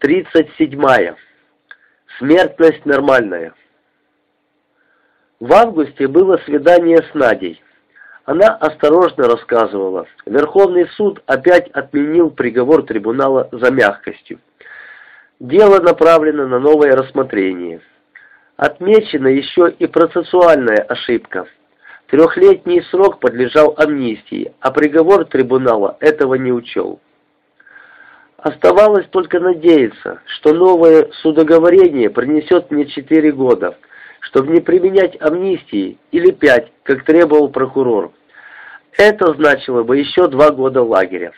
37. Смертность нормальная. В августе было свидание с Надей. Она осторожно рассказывала. Верховный суд опять отменил приговор трибунала за мягкостью. Дело направлено на новое рассмотрение. Отмечена еще и процессуальная ошибка. Трехлетний срок подлежал амнистии, а приговор трибунала этого не учел. Оставалось только надеяться, что новое судоговорение принесет мне четыре года, чтобы не применять амнистии или пять, как требовал прокурор. Это значило бы еще два года лагеря.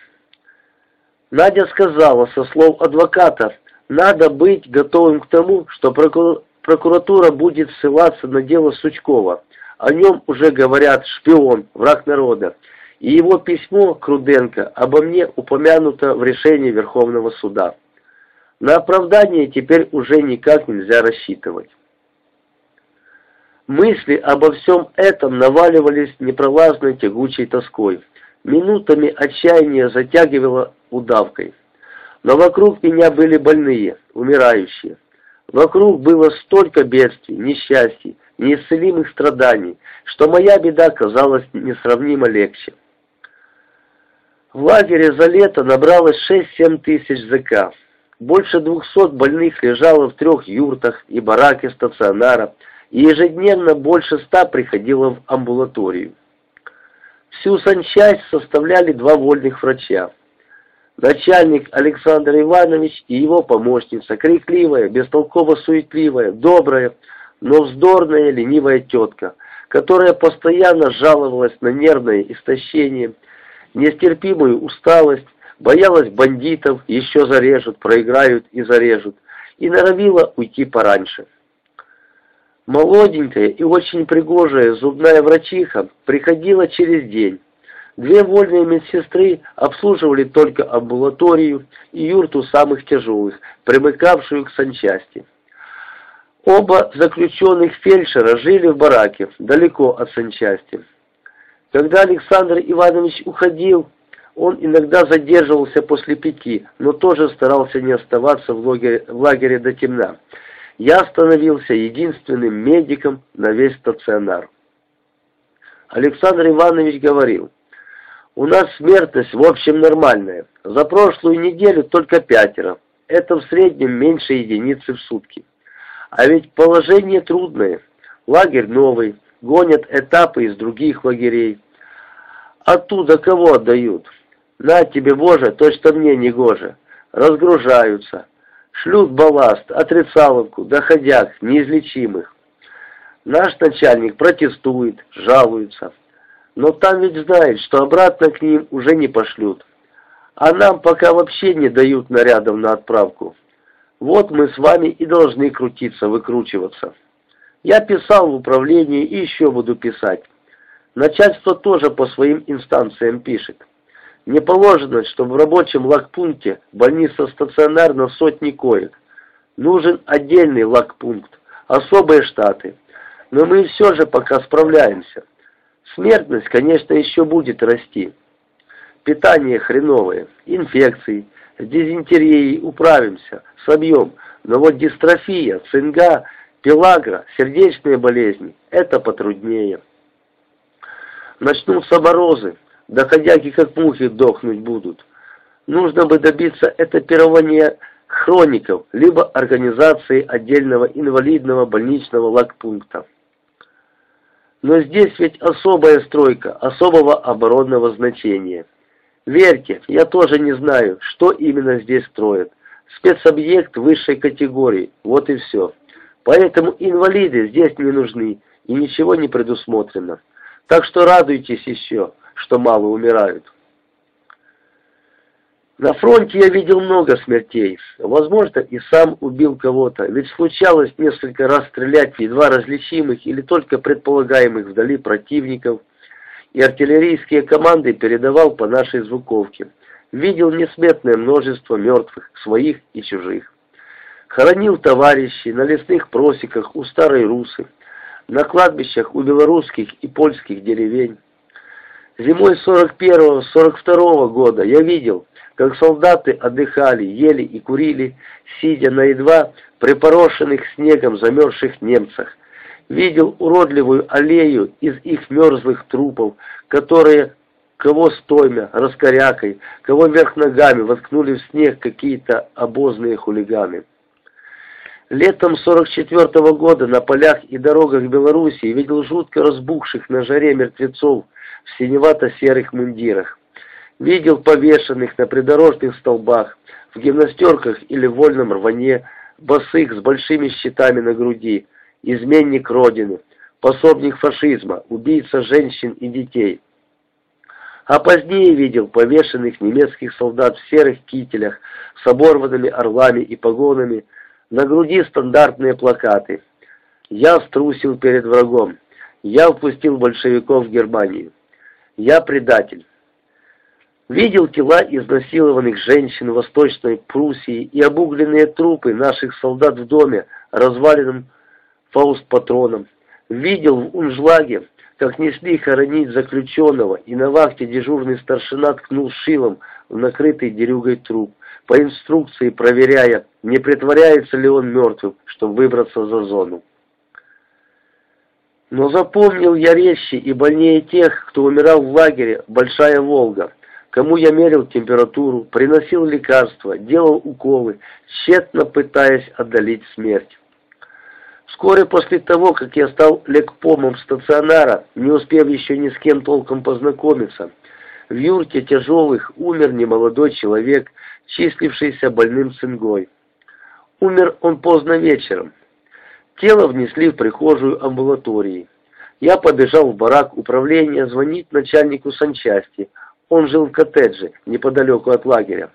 Надя сказала со слов адвоката, надо быть готовым к тому, что прокуратура будет ссылаться на дело Сучкова. О нем уже говорят шпион, враг народа и его письмо к Руденко обо мне упомянуто в решении Верховного суда. На оправдание теперь уже никак нельзя рассчитывать. Мысли обо всем этом наваливались непролазной тягучей тоской. Минутами отчаяние затягивало удавкой. Но вокруг меня были больные, умирающие. Вокруг было столько бедствий, несчастий, неисцелимых страданий, что моя беда казалась несравнимо легче. В лагере за лето набралось 6-7 тысяч ЗК. Больше 200 больных лежало в трех юртах и бараке стационара, и ежедневно больше ста приходило в амбулаторию. Всю санчасть составляли два вольных врача. Начальник Александр Иванович и его помощница, крикливая, бестолково-суетливая, добрая, но вздорная, ленивая тетка, которая постоянно жаловалась на нервное истощение, нестерпимую усталость, боялась бандитов, еще зарежут, проиграют и зарежут, и норовила уйти пораньше. Молоденькая и очень пригожая зубная врачиха приходила через день. Две вольные медсестры обслуживали только амбулаторию и юрту самых тяжелых, примыкавшую к санчасти. Оба заключенных фельдшера жили в бараке, далеко от санчасти. Когда Александр Иванович уходил, он иногда задерживался после пяти, но тоже старался не оставаться в лагере, в лагере до темна. Я становился единственным медиком на весь стационар. Александр Иванович говорил, «У нас смертность в общем нормальная. За прошлую неделю только пятеро. Это в среднем меньше единицы в сутки. А ведь положение трудное. Лагерь новый, гонят этапы из других лагерей. Оттуда кого отдают? На тебе, Боже, то, что мне не гоже. Разгружаются. Шлют балласт, отрицаловку, доходяг, неизлечимых. Наш начальник протестует, жалуется. Но там ведь знает, что обратно к ним уже не пошлют. А нам пока вообще не дают нарядов на отправку. Вот мы с вами и должны крутиться, выкручиваться. Я писал в управлении и еще буду писать. Начальство тоже по своим инстанциям пишет. Не положено, чтобы в рабочем лагпункте больница стационарно сотни коек. Нужен отдельный лагпункт, особые штаты. Но мы все же пока справляемся. Смертность, конечно, еще будет расти. Питание хреновое, инфекции, с дизентерией управимся, собьем. Но вот дистрофия, цинга, пелагра, сердечные болезни – это потруднее. Начнутся морозы, доходяги как мухи дохнуть будут. Нужно бы добиться этапирования хроников, либо организации отдельного инвалидного больничного лагпункта. Но здесь ведь особая стройка, особого оборонного значения. Верьте, я тоже не знаю, что именно здесь строят. Спецобъект высшей категории, вот и все. Поэтому инвалиды здесь не нужны, и ничего не предусмотрено. Так что радуйтесь еще, что мало умирают. На фронте я видел много смертей. Возможно, и сам убил кого-то, ведь случалось несколько раз стрелять едва различимых или только предполагаемых вдали противников, и артиллерийские команды передавал по нашей звуковке. Видел несметное множество мертвых, своих и чужих. Хоронил товарищей на лесных просеках у Старой Русы, на кладбищах у белорусских и польских деревень. Зимой 41-42 года я видел, как солдаты отдыхали, ели и курили, сидя на едва припорошенных снегом замерзших немцах. Видел уродливую аллею из их мерзлых трупов, которые кого стоймя, раскорякой, кого вверх ногами воткнули в снег какие-то обозные хулиганы. Летом 44 -го года на полях и дорогах Белоруссии видел жутко разбухших на жаре мертвецов в синевато-серых мундирах. Видел повешенных на придорожных столбах, в гимнастерках или вольном рване, босых с большими щитами на груди, изменник Родины, пособник фашизма, убийца женщин и детей. А позднее видел повешенных немецких солдат в серых кителях с оборванными орлами и погонами, на груди стандартные плакаты. «Я струсил перед врагом. Я впустил большевиков в Германию. Я предатель». Видел тела изнасилованных женщин в Восточной Пруссии и обугленные трупы наших солдат в доме, разваленном фауст-патроном. Видел в Унжлаге, как несли хоронить заключенного, и на вахте дежурный старшина ткнул шилом в накрытый дерюгой труп по инструкции проверяя, не притворяется ли он мертвым, чтобы выбраться за зону. Но запомнил я резче и больнее тех, кто умирал в лагере «Большая Волга», кому я мерил температуру, приносил лекарства, делал уколы, тщетно пытаясь отдалить смерть. Вскоре после того, как я стал лекпомом стационара, не успев еще ни с кем толком познакомиться, в юрте тяжелых умер немолодой человек, числившийся больным цингой. Умер он поздно вечером. Тело внесли в прихожую амбулатории. Я побежал в барак управления звонить начальнику санчасти. Он жил в коттедже, неподалеку от лагеря.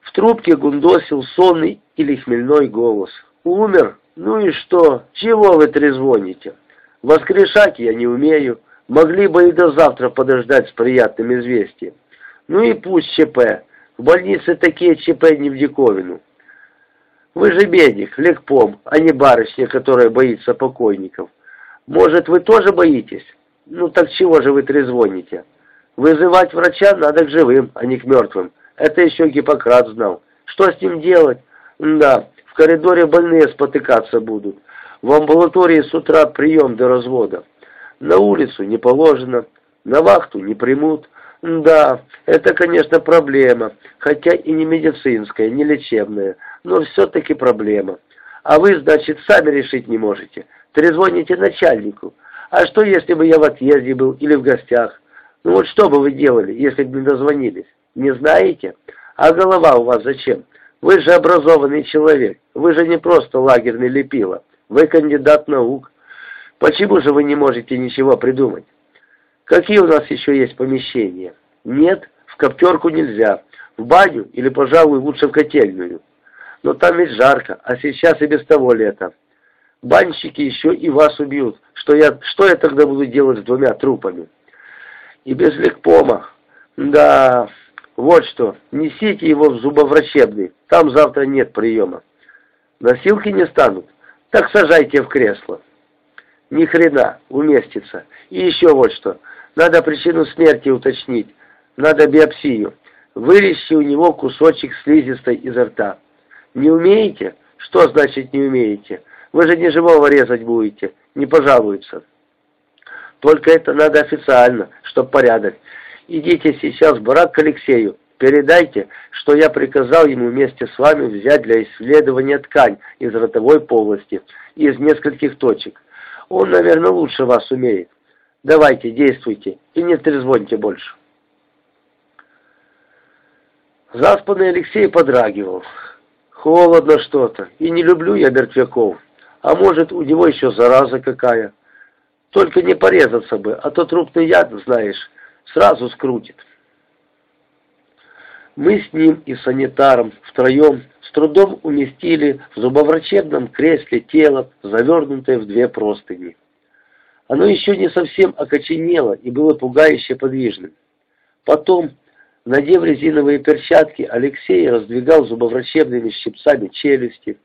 В трубке гундосил сонный или хмельной голос. «Умер? Ну и что? Чего вы трезвоните? Воскрешать я не умею. Могли бы и до завтра подождать с приятным известием. Ну и пусть ЧП. В больнице такие ЧП не в диковину. Вы же медик, лекпом, а не барышня, которая боится покойников. Может, вы тоже боитесь? Ну так чего же вы трезвоните? Вызывать врача надо к живым, а не к мертвым. Это еще Гиппократ знал. Что с ним делать? Да, в коридоре больные спотыкаться будут. В амбулатории с утра прием до развода. На улицу не положено, на вахту не примут. Да, это, конечно, проблема, хотя и не медицинская, не лечебная, но все-таки проблема. А вы, значит, сами решить не можете. Трезвоните начальнику. А что, если бы я в отъезде был или в гостях? Ну вот что бы вы делали, если бы не дозвонились? Не знаете? А голова у вас зачем? Вы же образованный человек. Вы же не просто лагерный лепила. Вы кандидат наук. Почему же вы не можете ничего придумать? Какие у нас еще есть помещения? Нет, в коптерку нельзя. В баню или, пожалуй, лучше в котельную. Но там ведь жарко, а сейчас и без того лето. Банщики еще и вас убьют. Что я, что я тогда буду делать с двумя трупами? И без лекпома. Да, вот что, несите его в зубоврачебный, там завтра нет приема. Носилки не станут? Так сажайте в кресло. Ни хрена, уместится. И еще вот что. Надо причину смерти уточнить. Надо биопсию. Вырежьте у него кусочек слизистой изо рта. Не умеете? Что значит не умеете? Вы же не живого резать будете. Не пожалуются. Только это надо официально, чтоб порядок. Идите сейчас в барак к Алексею. Передайте, что я приказал ему вместе с вами взять для исследования ткань из ротовой полости из нескольких точек. Он, наверное, лучше вас умеет. Давайте, действуйте и не трезвоньте больше. Заспанный Алексей подрагивал. Холодно что-то, и не люблю я мертвяков. А может, у него еще зараза какая. Только не порезаться бы, а то трупный яд, знаешь, сразу скрутит. Мы с ним и санитаром втроем с трудом уместили в зубоврачебном кресле тело, завернутое в две простыни. Оно еще не совсем окоченело и было пугающе подвижным. Потом, надев резиновые перчатки, Алексей раздвигал зубоврачебными щипцами челюсти,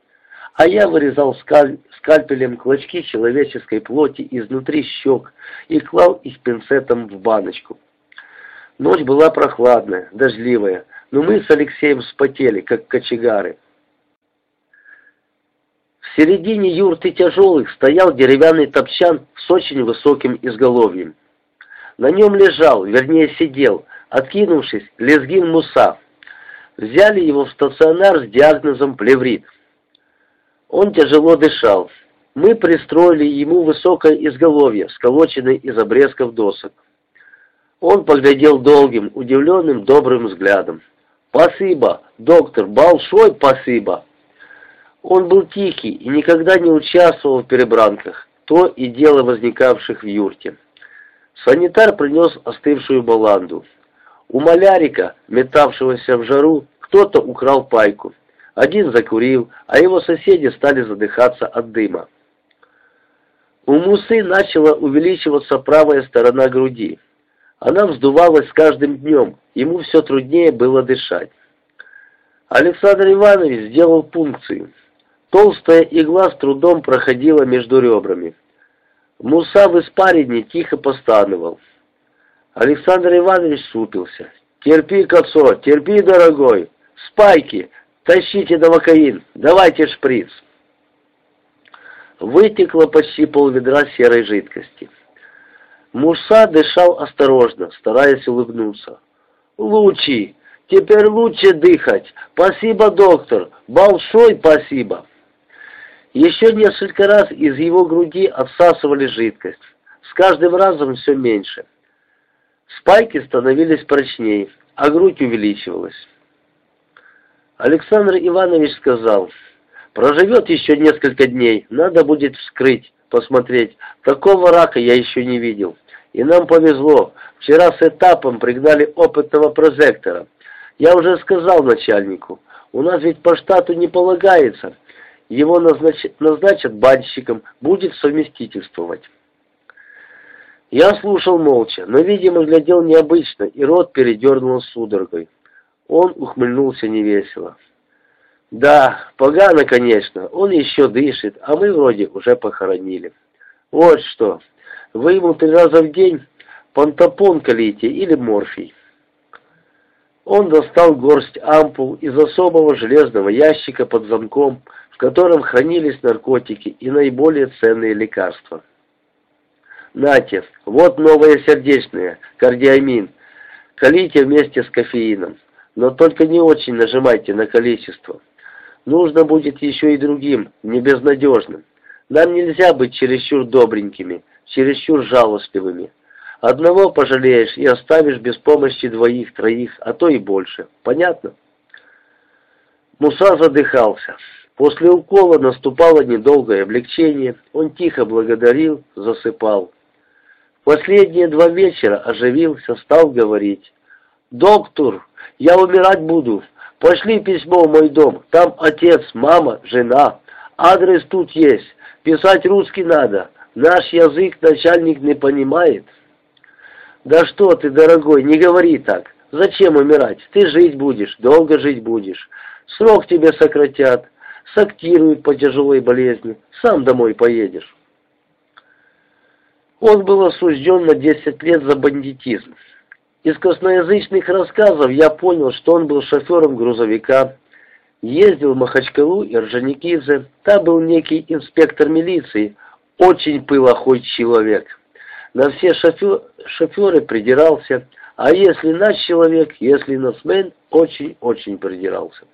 а я вырезал скаль... скальпелем клочки человеческой плоти изнутри щек и клал их пинцетом в баночку. Ночь была прохладная, дождливая, но мы с Алексеем вспотели, как кочегары. В середине юрты тяжелых стоял деревянный топчан с очень высоким изголовьем. На нем лежал, вернее сидел, откинувшись, лезгин Муса. Взяли его в стационар с диагнозом плеврит. Он тяжело дышал. Мы пристроили ему высокое изголовье, сколоченное из обрезков досок. Он поглядел долгим, удивленным, добрым взглядом. «Спасибо, доктор, большой спасибо!» Он был тихий и никогда не участвовал в перебранках, то и дело возникавших в юрте. Санитар принес остывшую баланду. У малярика, метавшегося в жару, кто-то украл пайку. Один закурил, а его соседи стали задыхаться от дыма. У Мусы начала увеличиваться правая сторона груди. Она вздувалась с каждым днем, ему все труднее было дышать. Александр Иванович сделал пункцию. Толстая игла с трудом проходила между ребрами. Муса в испарине тихо постановал. Александр Иванович супился. «Терпи, Коцо, терпи, дорогой! Спайки! Тащите новокаин! Давайте шприц!» Вытекло почти полведра серой жидкости. Муса дышал осторожно, стараясь улыбнуться. «Лучи! Теперь лучше дыхать! Спасибо, доктор! Большой спасибо!» Еще несколько раз из его груди отсасывали жидкость. С каждым разом все меньше. Спайки становились прочнее, а грудь увеличивалась. Александр Иванович сказал, «Проживет еще несколько дней, надо будет вскрыть, посмотреть. Такого рака я еще не видел. И нам повезло. Вчера с этапом пригнали опытного прозектора. Я уже сказал начальнику, у нас ведь по штату не полагается» его назначат, назначат банщиком, будет совместительствовать. Я слушал молча, но, видимо, глядел необычно, и рот передернул судорогой. Он ухмыльнулся невесело. «Да, погано, конечно, он еще дышит, а мы вроде уже похоронили. Вот что, вы ему три раза в день пантопон колите или морфий». Он достал горсть ампул из особого железного ящика под замком, в котором хранились наркотики и наиболее ценные лекарства. Нате, вот новое сердечное, кардиамин. Колите вместе с кофеином, но только не очень нажимайте на количество. Нужно будет еще и другим, не безнадежным. Нам нельзя быть чересчур добренькими, чересчур жалостливыми. Одного пожалеешь и оставишь без помощи двоих, троих, а то и больше. Понятно? Муса задыхался. После укола наступало недолгое облегчение, он тихо благодарил, засыпал. Последние два вечера оживился, стал говорить. «Доктор, я умирать буду. Пошли письмо в мой дом. Там отец, мама, жена. Адрес тут есть. Писать русский надо. Наш язык начальник не понимает». «Да что ты, дорогой, не говори так. Зачем умирать? Ты жить будешь, долго жить будешь. Срок тебе сократят сактируют по тяжелой болезни, сам домой поедешь. Он был осужден на 10 лет за бандитизм. Из косноязычных рассказов я понял, что он был шофером грузовика, ездил в Махачкалу и Орджоникидзе, там был некий инспектор милиции, очень пылохой человек. На все шофер, шоферы придирался, а если наш человек, если нацмен, очень-очень придирался.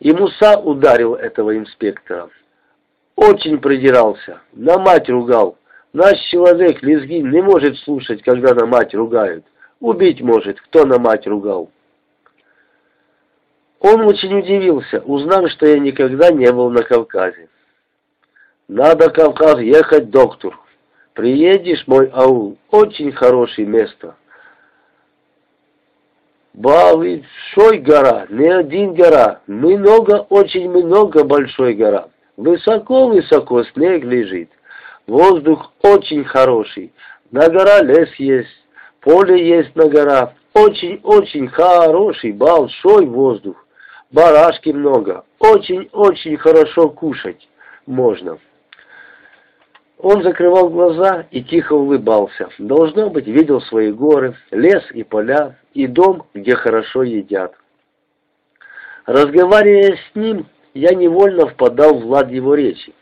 И Муса ударил этого инспектора. Очень придирался, на мать ругал. Наш человек, лезгин, не может слушать, когда на мать ругают. Убить может, кто на мать ругал. Он очень удивился, узнав, что я никогда не был на Кавказе. «Надо Кавказ ехать, доктор. Приедешь, мой аул, очень хорошее место. Большой гора, не один гора, много, очень много большой гора. Высоко-высоко снег лежит, воздух очень хороший, на гора лес есть, поле есть на гора, очень-очень хороший, большой воздух. барашки много, очень-очень хорошо кушать можно. Он закрывал глаза и тихо улыбался. Должно быть, видел свои горы, лес и поля, и дом, где хорошо едят. Разговаривая с ним, я невольно впадал в лад его речи.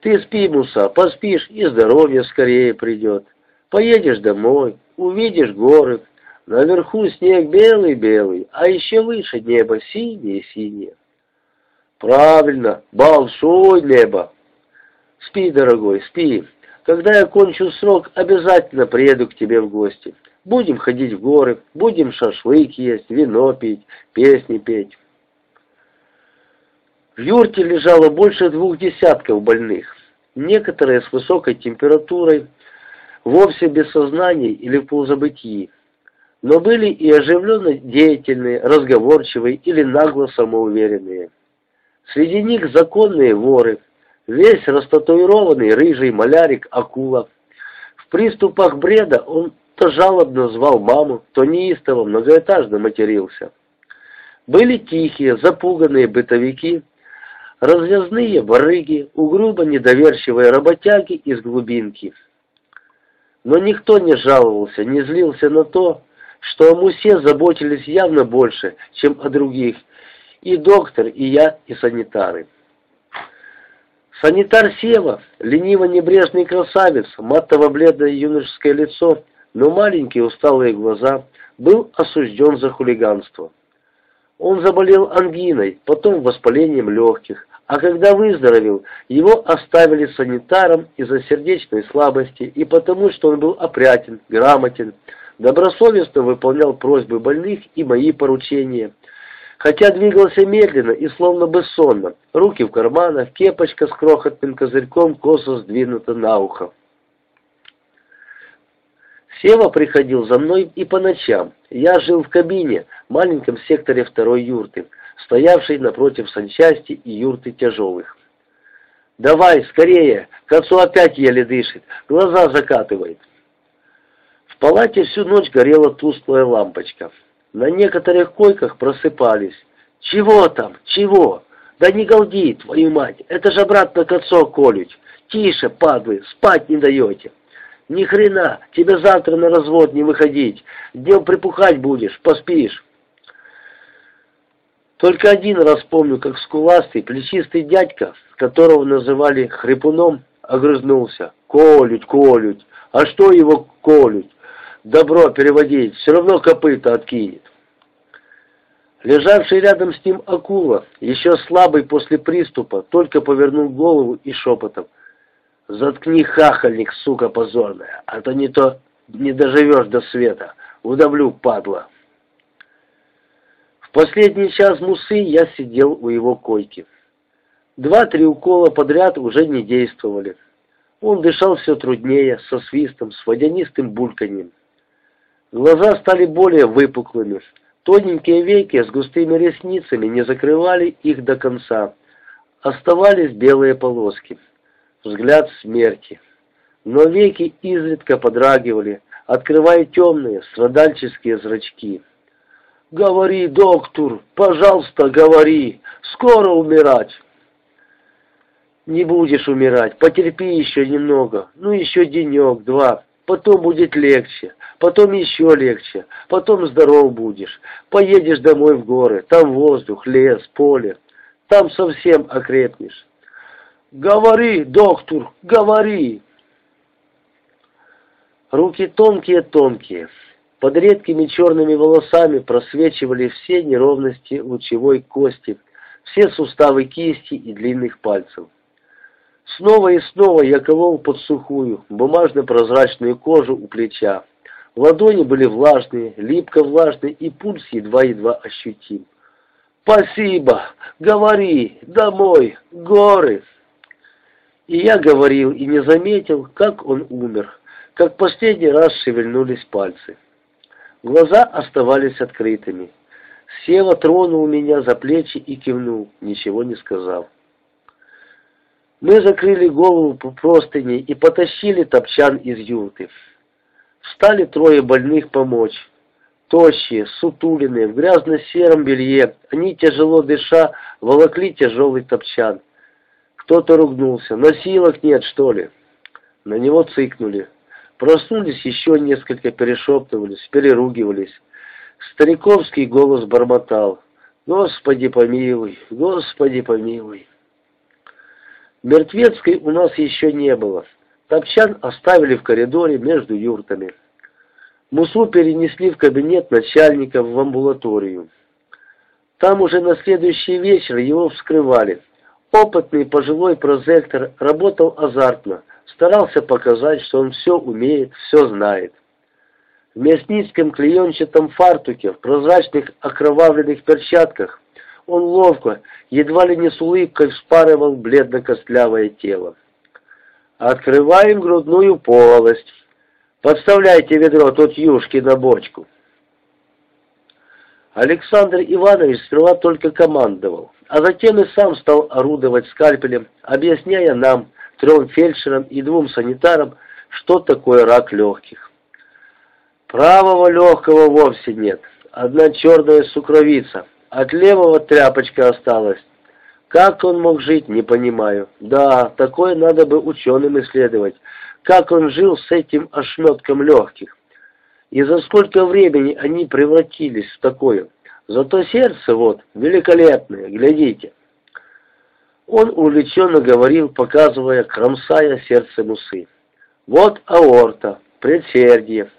«Ты спи, Муса, поспишь, и здоровье скорее придет. Поедешь домой, увидишь горы. Наверху снег белый-белый, а еще выше небо синее-синее». «Правильно, большое небо!» «Спи, дорогой, спи. Когда я кончу срок, обязательно приеду к тебе в гости. Будем ходить в горы, будем шашлык есть, вино пить, песни петь». В юрте лежало больше двух десятков больных. Некоторые с высокой температурой, вовсе без сознания или в полузабытии. Но были и оживленно деятельные, разговорчивые или нагло самоуверенные. Среди них законные воры, весь растатуированный рыжий малярик Акула. В приступах бреда он то жалобно звал маму, то неистово многоэтажно матерился. Были тихие, запуганные бытовики, развязные барыги, угрюмо недоверчивые работяги из глубинки. Но никто не жаловался, не злился на то, что о Мусе заботились явно больше, чем о других, и доктор, и я, и санитары. Санитар Сева, лениво-небрежный красавец, матово-бледное юношеское лицо, но маленькие усталые глаза, был осужден за хулиганство. Он заболел ангиной, потом воспалением легких, а когда выздоровел, его оставили санитаром из-за сердечной слабости и потому, что он был опрятен, грамотен, добросовестно выполнял просьбы больных и мои поручения, хотя двигался медленно и словно бы сонно, руки в карманах, кепочка с крохотным козырьком косо сдвинута на ухо. Сева приходил за мной и по ночам. Я жил в кабине, маленьком секторе второй юрты, стоявшей напротив санчасти и юрты тяжелых. «Давай, скорее! К отцу опять еле дышит, глаза закатывает!» В палате всю ночь горела тусклая лампочка. На некоторых койках просыпались. «Чего там? Чего? Да не галди, твою мать! Это же обратно к отцу колють! Тише, падлы, спать не даете!» «Ни хрена! Тебе завтра на развод не выходить! Днем припухать будешь, поспишь!» Только один раз помню, как скуластый, плечистый дядька, которого называли хрипуном, огрызнулся. «Колють, колють! А что его колють? Добро переводить, все равно копыта откинет!» Лежавший рядом с ним акула, еще слабый после приступа, только повернул голову и шепотом. «Заткни хахальник, сука позорная, а то не то не доживешь до света. Удавлю, падла!» В последний час мусы я сидел у его койки. Два-три укола подряд уже не действовали. Он дышал все труднее, со свистом, с водянистым бульканьем. Глаза стали более выпуклыми. Тоненькие веки с густыми ресницами не закрывали их до конца. Оставались белые полоски. Взгляд смерти. Но веки изредка подрагивали, открывая темные, страдальческие зрачки. «Говори, доктор, пожалуйста, говори, скоро умирать!» «Не будешь умирать, потерпи еще немного, ну еще денек, два, потом будет легче, потом еще легче, потом здоров будешь, поедешь домой в горы, там воздух, лес, поле, там совсем окрепнешь». «Говори, доктор, говори!» Руки тонкие-тонкие, под редкими черными волосами просвечивали все неровности лучевой кости, все суставы кисти и длинных пальцев. Снова и снова я колол под сухую, бумажно-прозрачную кожу у плеча. Ладони были влажные, липко-влажные, и пульс едва-едва ощутим. «Спасибо! Говори! Домой! Горы!» И я говорил и не заметил, как он умер, как последний раз шевельнулись пальцы. Глаза оставались открытыми. Сева тронул меня за плечи и кивнул, ничего не сказав. Мы закрыли голову по простыне и потащили топчан из юрты. Встали трое больных помочь. Тощие, сутулиные, в грязно-сером белье, они, тяжело дыша, волокли тяжелый топчан. Кто-то ругнулся. «Носилок нет, что ли?» На него цыкнули. Проснулись еще несколько, перешептывались, переругивались. Стариковский голос бормотал. «Господи помилуй, Господи помилуй!» Мертвецкой у нас еще не было. Топчан оставили в коридоре между юртами. Мусу перенесли в кабинет начальника в амбулаторию. Там уже на следующий вечер его вскрывали. Опытный пожилой прозектор работал азартно, старался показать, что он все умеет, все знает. В мясницком клеенчатом фартуке, в прозрачных окровавленных перчатках он ловко, едва ли не с улыбкой вспарывал бледно-костлявое тело. «Открываем грудную полость. Подставляйте ведро тут юшки на бочку». Александр Иванович сперва только командовал, а затем и сам стал орудовать скальпелем, объясняя нам, трем фельдшерам и двум санитарам, что такое рак легких. Правого легкого вовсе нет, одна черная сукровица, от левого тряпочка осталась. Как он мог жить, не понимаю. Да, такое надо бы ученым исследовать. Как он жил с этим ошметком легких. И за сколько времени они превратились в такое. Зато сердце вот, великолепное, глядите. Он увлеченно говорил, показывая, кромсая сердце мусы. Вот аорта, предсердие,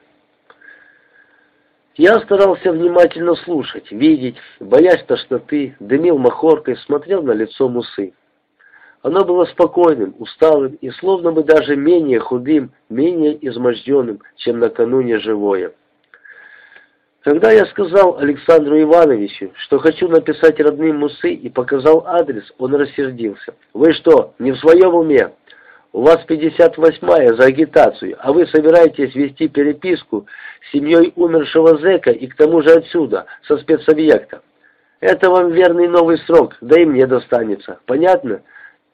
я старался внимательно слушать, видеть, боясь тошноты, дымил махоркой, смотрел на лицо Мусы. Оно было спокойным, усталым и словно бы даже менее худым, менее изможденным, чем накануне живое. Когда я сказал Александру Ивановичу, что хочу написать родным Мусы и показал адрес, он рассердился. «Вы что, не в своем уме? У вас 58-я за агитацию, а вы собираетесь вести переписку с семьей умершего зэка и к тому же отсюда, со спецобъекта. Это вам верный новый срок, да и мне достанется. Понятно?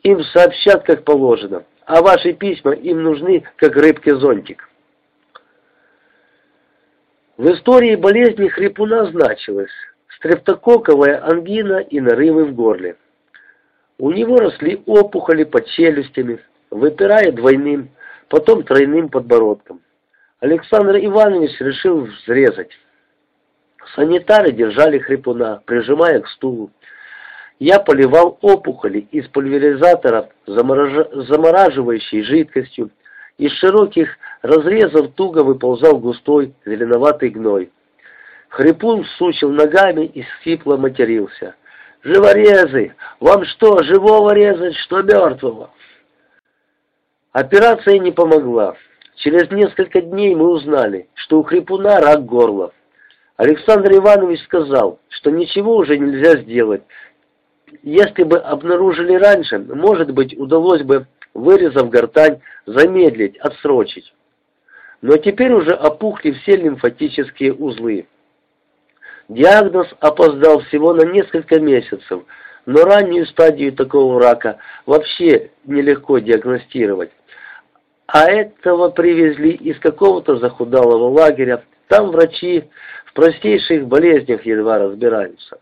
Им сообщат, как положено, а ваши письма им нужны, как рыбке зонтик. В истории болезни хрипуна значилось стрептококковая ангина и нарывы в горле. У него росли опухоли под челюстями, выпирая двойным, потом тройным подбородком. Александр Иванович решил взрезать. Санитары держали хрипуна, прижимая к стулу. Я поливал опухоли из пульверизаторов замораж... замораживающей жидкостью. Из широких разрезов туго выползал густой зеленоватый гной. Хрипун сучил ногами и сипло матерился. «Живорезы! Вам что, живого резать, что мертвого?» Операция не помогла. Через несколько дней мы узнали, что у хрипуна рак горла. Александр Иванович сказал, что ничего уже нельзя сделать. Если бы обнаружили раньше, может быть, удалось бы, вырезав гортань, замедлить, отсрочить. Но теперь уже опухли все лимфатические узлы. Диагноз опоздал всего на несколько месяцев, но раннюю стадию такого рака вообще нелегко диагностировать. А этого привезли из какого-то захудалого лагеря. Там врачи в простейших болезнях едва разбираются.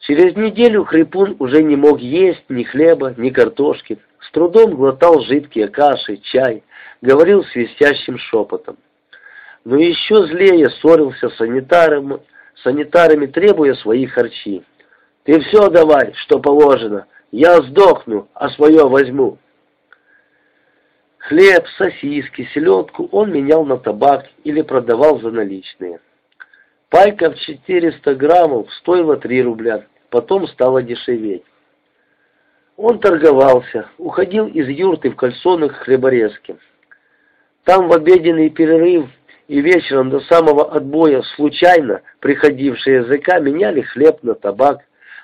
Через неделю Хрипун уже не мог есть ни хлеба, ни картошки. С трудом глотал жидкие каши, чай, говорил свистящим шепотом. Но еще злее ссорился с санитаром, санитарами, требуя свои харчи. «Ты все давай, что положено. Я сдохну, а свое возьму». Хлеб, сосиски, селедку он менял на табак или продавал за наличные. Пайка в 400 граммов стоила 3 рубля, потом стала дешеветь. Он торговался, уходил из юрты в кальсонах хлеборезки. Там в обеденный перерыв и вечером до самого отбоя случайно приходившие языка меняли хлеб на табак,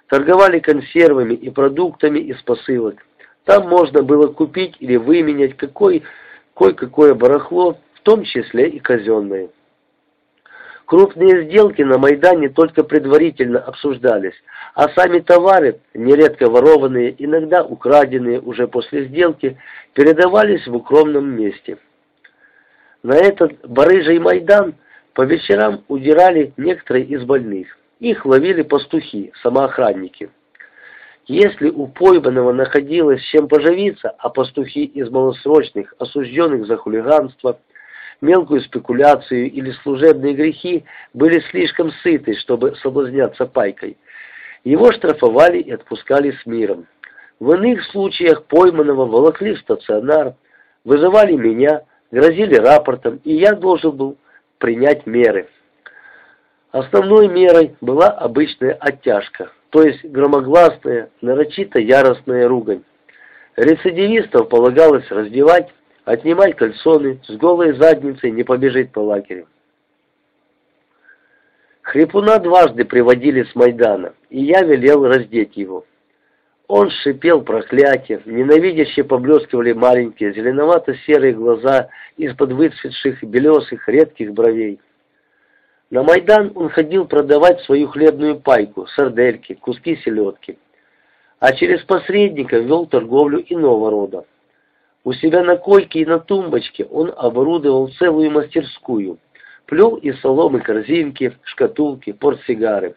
торговали консервами и продуктами из посылок. Там можно было купить или выменять какой, кое-какое барахло, в том числе и казенное. Крупные сделки на Майдане только предварительно обсуждались, а сами товары, нередко ворованные, иногда украденные уже после сделки, передавались в укромном месте. На этот барыжий Майдан По вечерам удирали некоторые из больных. Их ловили пастухи, самоохранники. Если у пойманного находилось чем поживиться, а пастухи из малосрочных, осужденных за хулиганство, мелкую спекуляцию или служебные грехи были слишком сыты, чтобы соблазняться пайкой, его штрафовали и отпускали с миром. В иных случаях пойманного волокли в стационар, вызывали меня, грозили рапортом, и я должен был принять меры. Основной мерой была обычная оттяжка, то есть громогласная, нарочито яростная ругань. Рецидивистов полагалось раздевать, отнимать кальсоны, с голой задницей не побежит по лагерю. Хрипуна дважды приводили с Майдана, и я велел раздеть его. Он шипел проклятие, ненавидяще поблескивали маленькие зеленовато-серые глаза из-под выцветших белесых редких бровей. На Майдан он ходил продавать свою хлебную пайку, сардельки, куски селедки. А через посредника вел торговлю иного рода. У себя на койке и на тумбочке он оборудовал целую мастерскую. Плел из соломы корзинки, шкатулки, портсигары.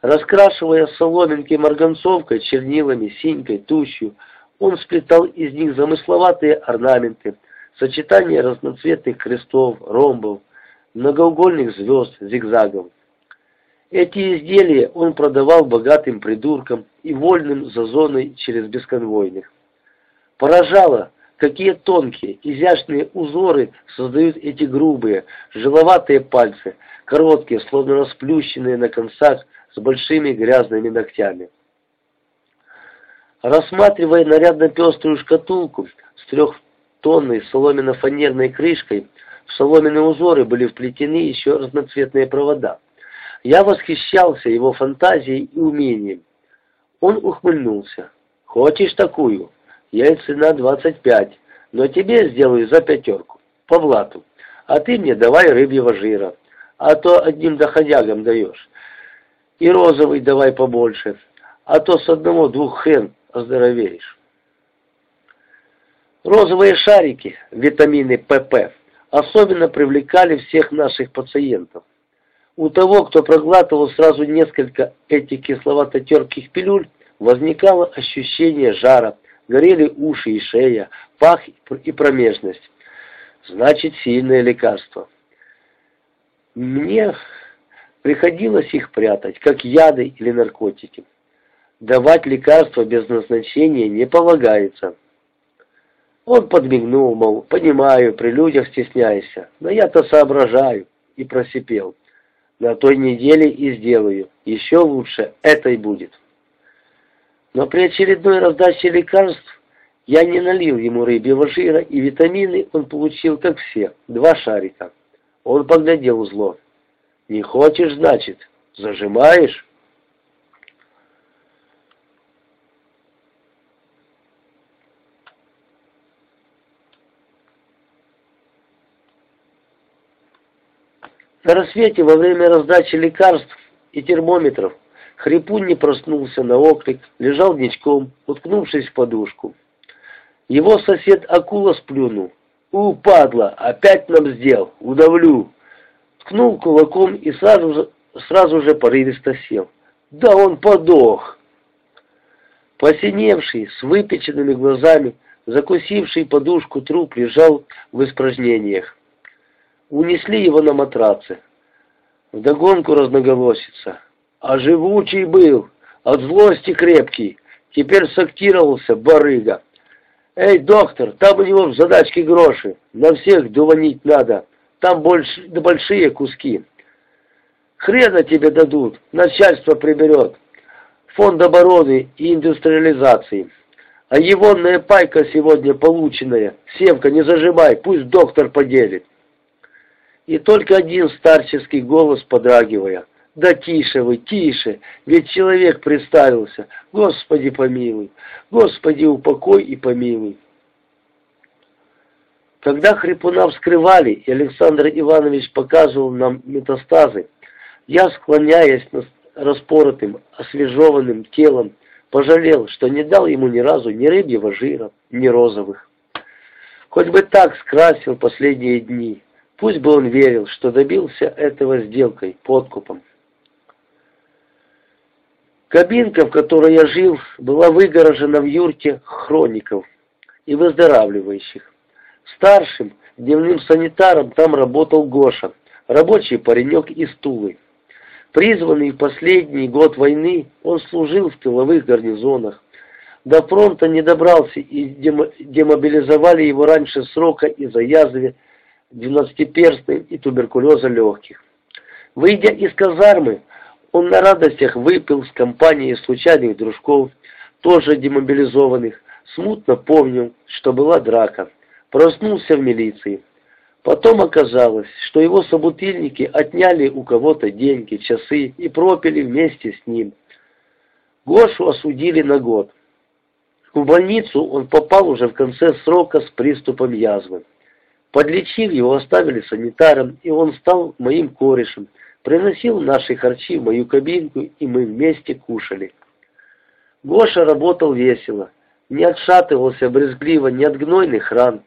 Раскрашивая соломинки марганцовкой, чернилами, синькой, тушью, он сплетал из них замысловатые орнаменты, сочетание разноцветных крестов, ромбов, многоугольных звезд, зигзагов. Эти изделия он продавал богатым придуркам и вольным за зоной через бесконвойных. Поражало, какие тонкие, изящные узоры создают эти грубые, жиловатые пальцы, короткие, словно расплющенные на концах, с большими грязными ногтями. Рассматривая нарядно-пеструю шкатулку с трехтонной соломенно-фанерной крышкой, в соломенные узоры были вплетены еще разноцветные провода. Я восхищался его фантазией и умением. Он ухмыльнулся. «Хочешь такую? Ей цена двадцать пять, но тебе сделаю за пятерку, по блату. А ты мне давай рыбьего жира, а то одним доходягам даешь. И розовый давай побольше, а то с одного-двух хрен оздоровеешь. Розовые шарики, витамины ПП, особенно привлекали всех наших пациентов. У того, кто проглатывал сразу несколько этих кисловато-терпких пилюль, возникало ощущение жара, горели уши и шея, пах и промежность. Значит, сильное лекарство. Мне Приходилось их прятать, как яды или наркотики. Давать лекарства без назначения не полагается. Он подмигнул, мол, понимаю, при людях стесняйся, но я-то соображаю, и просипел. На той неделе и сделаю, еще лучше это и будет. Но при очередной раздаче лекарств я не налил ему рыбьего жира, и витамины он получил, как все, два шарика. Он поглядел зло. Не хочешь, значит? Зажимаешь? На рассвете во время раздачи лекарств и термометров Хрипун не проснулся на оклик, лежал ничком, уткнувшись в подушку. Его сосед акула сплюнул. «У, падла, опять нам сделал, удавлю!» ткнул кулаком и сразу же, сразу же порывисто сел. «Да он подох!» Посиневший, с выпеченными глазами, закусивший подушку труп лежал в испражнениях. Унесли его на матраце. Вдогонку разноголосица. А живучий был, от злости крепкий, теперь сактировался барыга. «Эй, доктор, там у него в задачке гроши, на всех дуванить надо». Там больше, да большие куски. Хрена тебе дадут, начальство приберет. Фонд обороны и индустриализации. А егонная пайка сегодня полученная. Севка, не зажимай, пусть доктор поделит. И только один старческий голос подрагивая. Да тише вы, тише, ведь человек представился. Господи помилуй, Господи упокой и помилуй. Когда хрипуна вскрывали, и Александр Иванович показывал нам метастазы, я, склоняясь над распоротым, освежеванным телом, пожалел, что не дал ему ни разу ни рыбьего жира, ни розовых. Хоть бы так скрасил последние дни, Пусть бы он верил, что добился этого сделкой, подкупом. Кабинка, в которой я жил, была выгорожена в юрте хроников и выздоравливающих. Старшим дневным санитаром там работал Гоша, рабочий паренек из Тулы. Призванный в последний год войны, он служил в тыловых гарнизонах. До фронта не добрался и демобилизовали его раньше срока из-за язвы двенадцатиперстной и туберкулеза легких. Выйдя из казармы, он на радостях выпил с компанией случайных дружков, тоже демобилизованных, смутно помнил, что была драка, проснулся в милиции. Потом оказалось, что его собутыльники отняли у кого-то деньги, часы и пропили вместе с ним. Гошу осудили на год. В больницу он попал уже в конце срока с приступом язвы. Подлечив его, оставили санитаром, и он стал моим корешем, приносил наши харчи в мою кабинку, и мы вместе кушали. Гоша работал весело, не отшатывался брезгливо ни от гнойных ран,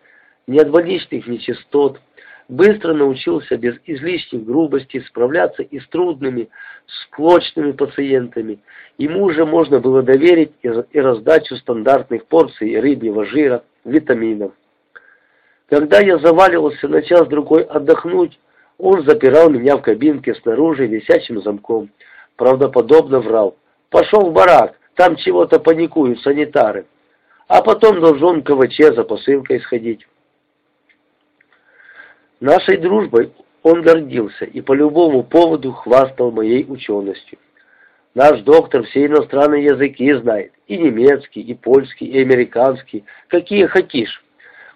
ни от больничных нечистот, быстро научился без излишних грубостей справляться и с трудными, склочными пациентами. Ему уже можно было доверить и раздачу стандартных порций рыбьего жира, витаминов. Когда я заваливался на час-другой отдохнуть, он запирал меня в кабинке снаружи висячим замком. Правдоподобно врал. «Пошел в барак, там чего-то паникуют санитары. А потом должен КВЧ за посылкой сходить». Нашей дружбой он гордился и по любому поводу хвастал моей ученостью. Наш доктор все иностранные языки знает, и немецкий, и польский, и американский, какие хотишь.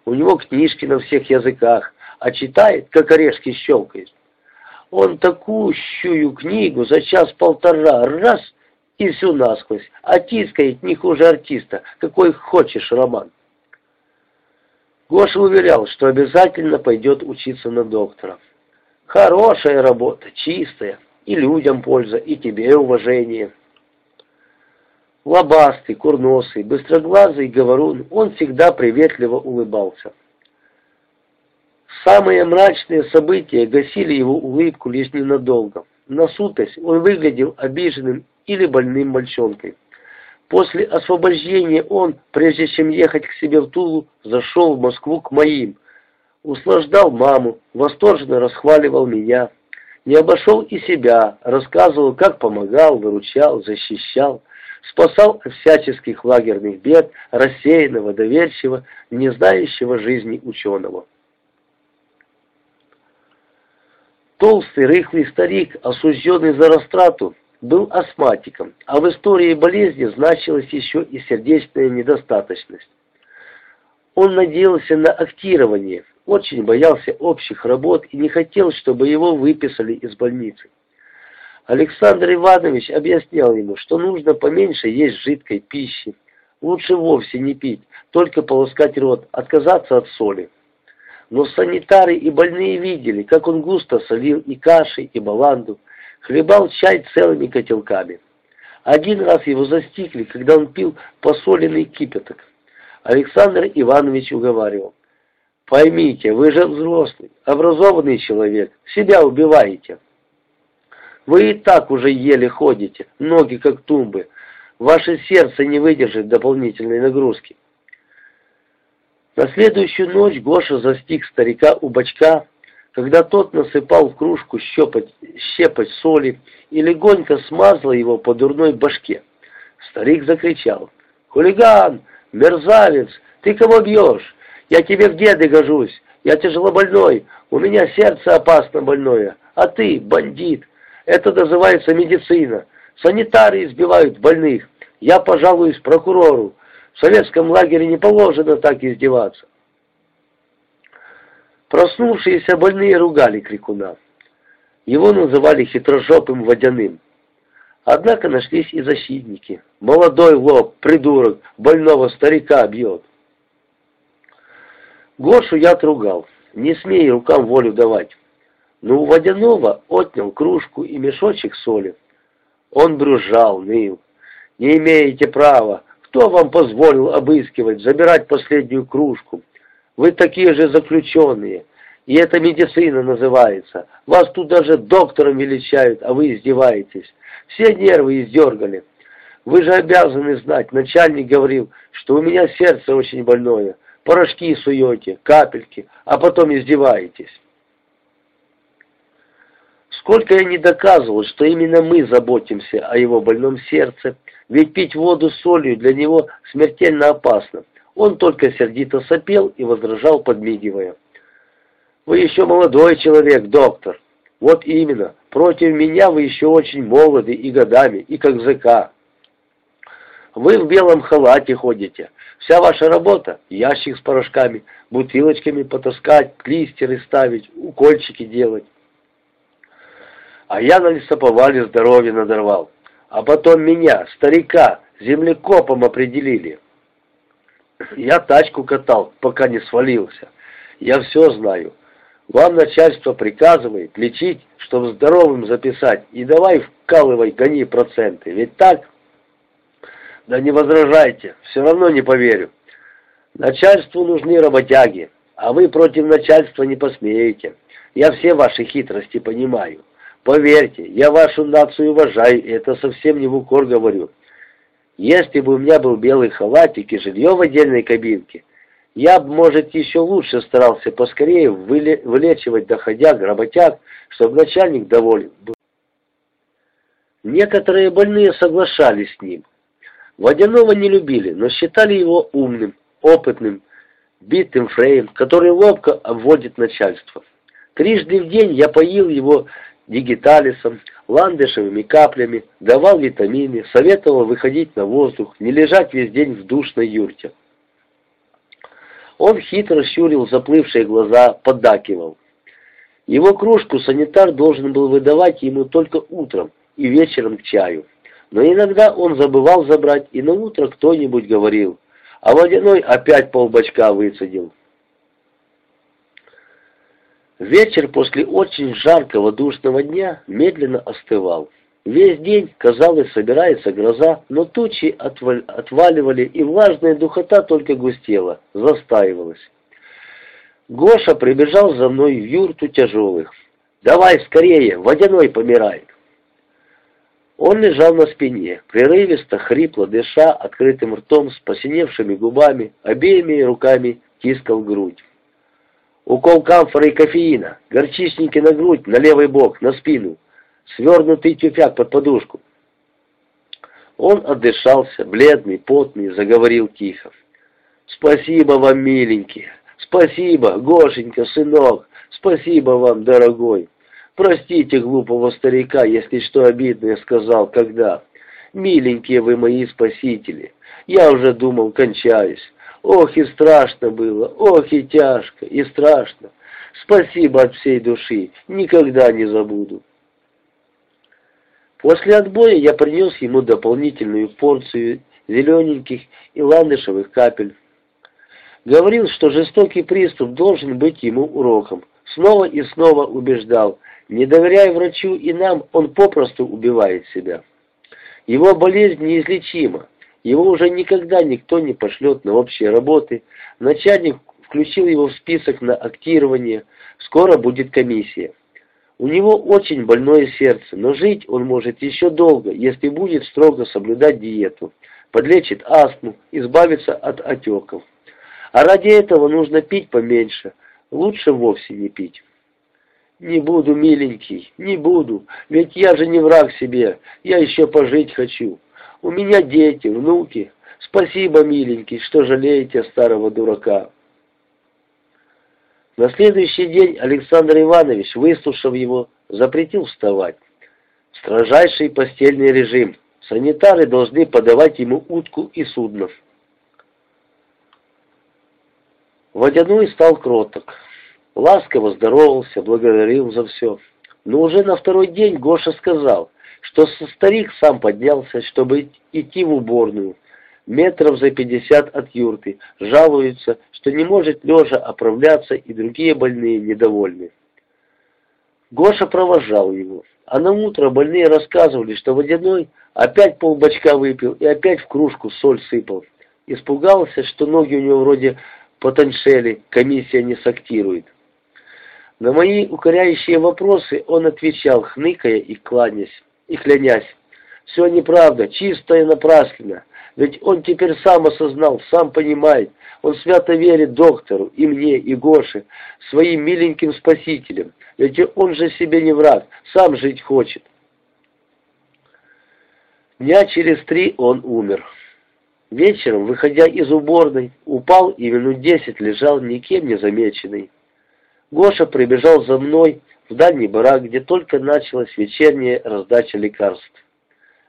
У него книжки на всех языках, а читает, как орешки щелкает. Он такущую книгу за час-полтора раз и всю насквозь, а тискает не хуже артиста, какой хочешь роман. Гоша уверял, что обязательно пойдет учиться на доктора. Хорошая работа, чистая, и людям польза, и тебе уважение. Лобастый, курносый, быстроглазый говорун, он всегда приветливо улыбался. Самые мрачные события гасили его улыбку лишь ненадолго. На сутость он выглядел обиженным или больным мальчонкой. После освобождения он, прежде чем ехать к себе в Тулу, зашел в Москву к моим. Услаждал маму, восторженно расхваливал меня. Не обошел и себя, рассказывал, как помогал, выручал, защищал спасал от всяческих лагерных бед рассеянного, доверчивого, не знающего жизни ученого. Толстый, рыхлый старик, осужденный за растрату, был астматиком, а в истории болезни значилась еще и сердечная недостаточность. Он надеялся на актирование, очень боялся общих работ и не хотел, чтобы его выписали из больницы. Александр Иванович объяснял ему, что нужно поменьше есть жидкой пищи, лучше вовсе не пить, только полоскать рот, отказаться от соли. Но санитары и больные видели, как он густо солил и кашей, и баланду, хлебал чай целыми котелками. Один раз его застигли, когда он пил посоленный кипяток. Александр Иванович уговаривал. «Поймите, вы же взрослый, образованный человек, себя убиваете». Вы и так уже еле ходите, ноги как тумбы. Ваше сердце не выдержит дополнительной нагрузки. На следующую ночь Гоша застиг старика у бачка, когда тот насыпал в кружку щепоть, щепоть соли и легонько смазал его по дурной башке. Старик закричал. «Хулиган! Мерзавец! Ты кого бьешь? Я тебе в деды гожусь! Я тяжело больной, у меня сердце опасно больное, а ты бандит! Это называется медицина. Санитары избивают больных. Я пожалуюсь прокурору. В советском лагере не положено так издеваться. Проснувшиеся больные ругали крикуна. Его называли хитрожопым водяным. Однако нашлись и защитники. Молодой лоб, придурок, больного старика бьет. Гошу я отругал. Не смей рукам волю давать но у Водяного отнял кружку и мешочек соли. Он брюзжал, ныл. «Не имеете права. Кто вам позволил обыскивать, забирать последнюю кружку? Вы такие же заключенные. И это медицина называется. Вас тут даже доктором величают, а вы издеваетесь. Все нервы издергали. Вы же обязаны знать, начальник говорил, что у меня сердце очень больное. Порошки суете, капельки, а потом издеваетесь. Сколько я не доказывал, что именно мы заботимся о его больном сердце, ведь пить воду с солью для него смертельно опасно. Он только сердито сопел и возражал, подмигивая. «Вы еще молодой человек, доктор. Вот именно, против меня вы еще очень молоды и годами, и как ЗК. Вы в белом халате ходите. Вся ваша работа — ящик с порошками, бутылочками потаскать, клистеры ставить, укольчики делать. А я на лесоповале здоровье надорвал. А потом меня, старика, землекопом определили. Я тачку катал, пока не свалился. Я все знаю. Вам начальство приказывает лечить, чтобы здоровым записать, и давай вкалывай, гони проценты. Ведь так? Да не возражайте, все равно не поверю. Начальству нужны работяги, а вы против начальства не посмеете. Я все ваши хитрости понимаю. Поверьте, я вашу нацию уважаю, и это совсем не в укор говорю. Если бы у меня был белый халатик и жилье в отдельной кабинке, я бы, может, еще лучше старался поскорее вылечивать доходяг, работяг, чтобы начальник доволен был. Некоторые больные соглашались с ним. Водяного не любили, но считали его умным, опытным, битым фреем, который ловко обводит начальство. Трижды в день я поил его дигиталисом, ландышевыми каплями, давал витамины, советовал выходить на воздух, не лежать весь день в душной юрте. Он хитро щурил заплывшие глаза, поддакивал. Его кружку санитар должен был выдавать ему только утром и вечером к чаю. Но иногда он забывал забрать, и на утро кто-нибудь говорил, а водяной опять полбачка выцедил. Вечер после очень жаркого душного дня медленно остывал. Весь день, казалось, собирается гроза, но тучи отваливали, и влажная духота только густела, застаивалась. Гоша прибежал за мной в юрту тяжелых. «Давай скорее, водяной помирает!» Он лежал на спине, прерывисто, хрипло дыша, открытым ртом, с посиневшими губами, обеими руками тискал грудь. Укол камфоры и кофеина, горчичники на грудь, на левый бок, на спину свернутый тюфяк под подушку. Он отдышался, бледный, потный, заговорил тихо. «Спасибо вам, миленький, спасибо, Гошенька, сынок, спасибо вам, дорогой. Простите глупого старика, если что обидное сказал, когда. Миленькие вы мои спасители, я уже думал, кончаюсь. Ох, и страшно было, ох, и тяжко, и страшно. Спасибо от всей души, никогда не забуду». После отбоя я принес ему дополнительную порцию зелененьких и ландышевых капель. Говорил, что жестокий приступ должен быть ему уроком. Снова и снова убеждал, не доверяя врачу и нам, он попросту убивает себя. Его болезнь неизлечима. Его уже никогда никто не пошлет на общие работы. Начальник включил его в список на актирование. Скоро будет комиссия. У него очень больное сердце, но жить он может еще долго, если будет строго соблюдать диету, подлечит астму, избавится от отеков. А ради этого нужно пить поменьше, лучше вовсе не пить. «Не буду, миленький, не буду, ведь я же не враг себе, я еще пожить хочу. У меня дети, внуки. Спасибо, миленький, что жалеете старого дурака». На следующий день Александр Иванович, выслушав его, запретил вставать. Строжайший постельный режим. Санитары должны подавать ему утку и суднов. Водяной стал кроток. Ласково здоровался, благодарил за все. Но уже на второй день Гоша сказал, что старик сам поднялся, чтобы идти в уборную метров за пятьдесят от юрты, жалуется, что не может лежа оправляться, и другие больные недовольны. Гоша провожал его, а на утро больные рассказывали, что водяной опять полбачка выпил и опять в кружку соль сыпал. Испугался, что ноги у него вроде потоньшели, комиссия не сактирует. На мои укоряющие вопросы он отвечал, хныкая и кланясь, и клянясь. Все неправда, чисто и напрасленно. Ведь он теперь сам осознал, сам понимает. Он свято верит доктору, и мне, и Гоше, своим миленьким спасителям. Ведь он же себе не враг, сам жить хочет. Дня через три он умер. Вечером, выходя из уборной, упал и минут десять лежал никем не замеченный. Гоша прибежал за мной в дальний барак, где только началась вечерняя раздача лекарств.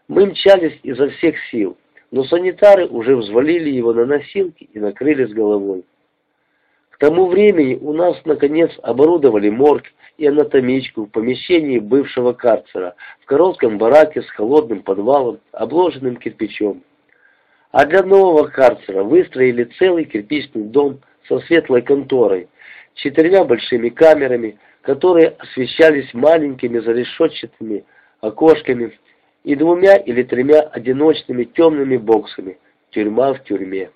Мы мчались изо всех сил, но санитары уже взвалили его на носилки и накрыли с головой. К тому времени у нас, наконец, оборудовали морг и анатомичку в помещении бывшего карцера, в коротком бараке с холодным подвалом, обложенным кирпичом. А для нового карцера выстроили целый кирпичный дом со светлой конторой, четырьмя большими камерами, которые освещались маленькими зарешетчатыми окошками и двумя или тремя одиночными темными боксами. Тюрьма в тюрьме.